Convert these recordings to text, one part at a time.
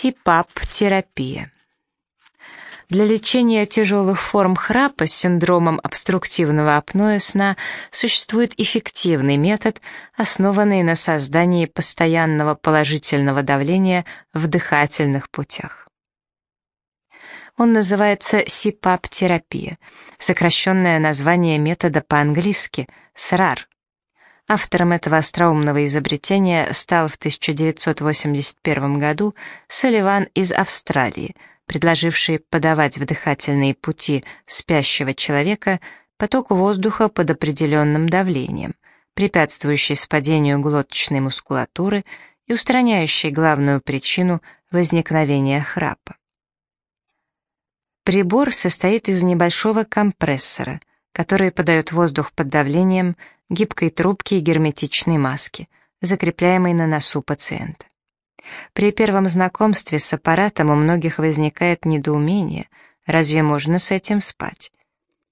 СИПАП-терапия. Для лечения тяжелых форм храпа с синдромом обструктивного апноэ сна существует эффективный метод, основанный на создании постоянного положительного давления в дыхательных путях. Он называется СИПАП-терапия, сокращенное название метода по-английски СРАР. Автором этого остроумного изобретения стал в 1981 году Салливан из Австралии, предложивший подавать в дыхательные пути спящего человека поток воздуха под определенным давлением, препятствующий спадению глоточной мускулатуры и устраняющий главную причину возникновения храпа. Прибор состоит из небольшого компрессора, который подает воздух под давлением гибкой трубки и герметичной маски, закрепляемой на носу пациента. При первом знакомстве с аппаратом у многих возникает недоумение, разве можно с этим спать?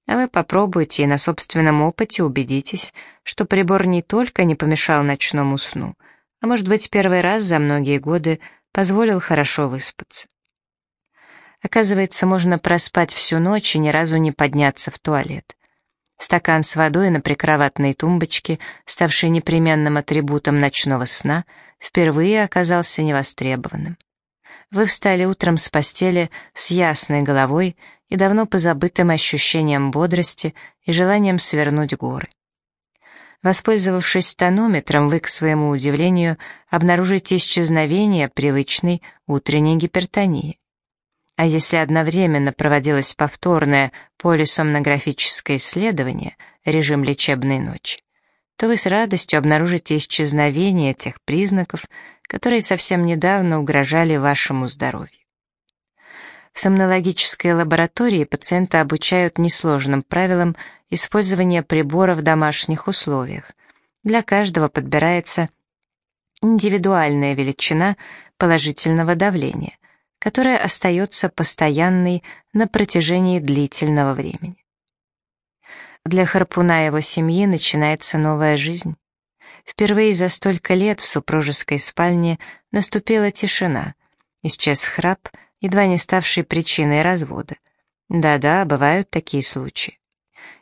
А вы попробуйте и на собственном опыте убедитесь, что прибор не только не помешал ночному сну, а может быть первый раз за многие годы позволил хорошо выспаться. Оказывается, можно проспать всю ночь и ни разу не подняться в туалет. Стакан с водой на прикроватной тумбочке, ставший непременным атрибутом ночного сна, впервые оказался невостребованным. Вы встали утром с постели с ясной головой и давно позабытым ощущением бодрости и желанием свернуть горы. Воспользовавшись тонометром, вы, к своему удивлению, обнаружите исчезновение привычной утренней гипертонии. А если одновременно проводилось повторное полисомнографическое исследование, режим лечебной ночи, то вы с радостью обнаружите исчезновение тех признаков, которые совсем недавно угрожали вашему здоровью. В сомнологической лаборатории пациента обучают несложным правилам использования прибора в домашних условиях. Для каждого подбирается индивидуальная величина положительного давления — которая остается постоянной на протяжении длительного времени. Для Харпуна и его семьи начинается новая жизнь. Впервые за столько лет в супружеской спальне наступила тишина, исчез храп, едва не ставший причиной развода. Да-да, бывают такие случаи.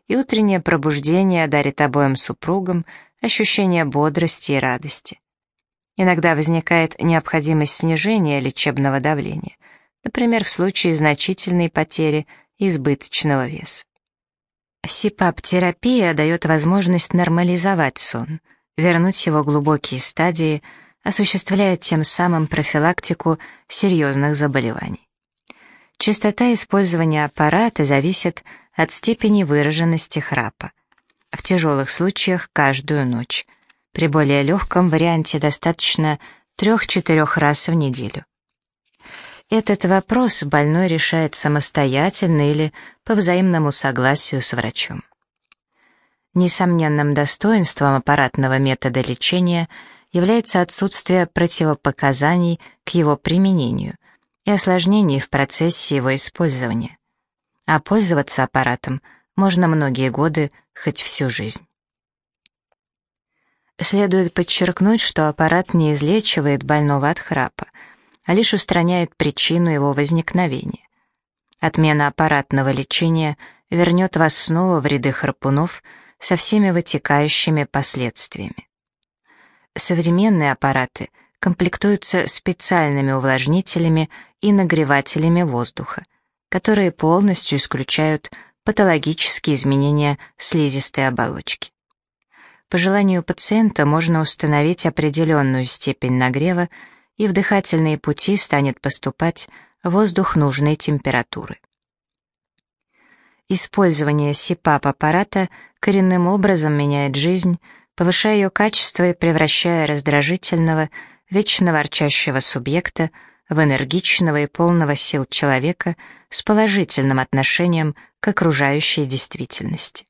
И утреннее пробуждение дарит обоим супругам ощущение бодрости и радости. Иногда возникает необходимость снижения лечебного давления, например, в случае значительной потери избыточного веса. СИПАП-терапия дает возможность нормализовать сон, вернуть его глубокие стадии, осуществляя тем самым профилактику серьезных заболеваний. Частота использования аппарата зависит от степени выраженности храпа. В тяжелых случаях каждую ночь, при более легком варианте достаточно 3-4 раз в неделю. Этот вопрос больной решает самостоятельно или по взаимному согласию с врачом. Несомненным достоинством аппаратного метода лечения является отсутствие противопоказаний к его применению и осложнений в процессе его использования. А пользоваться аппаратом можно многие годы, хоть всю жизнь. Следует подчеркнуть, что аппарат не излечивает больного от храпа, а лишь устраняет причину его возникновения. Отмена аппаратного лечения вернет вас снова в ряды храпунов со всеми вытекающими последствиями. Современные аппараты комплектуются специальными увлажнителями и нагревателями воздуха, которые полностью исключают патологические изменения слизистой оболочки. По желанию пациента можно установить определенную степень нагрева, и в дыхательные пути станет поступать воздух нужной температуры. Использование СИПАП-аппарата коренным образом меняет жизнь, повышая ее качество и превращая раздражительного, вечно ворчащего субъекта в энергичного и полного сил человека с положительным отношением к окружающей действительности.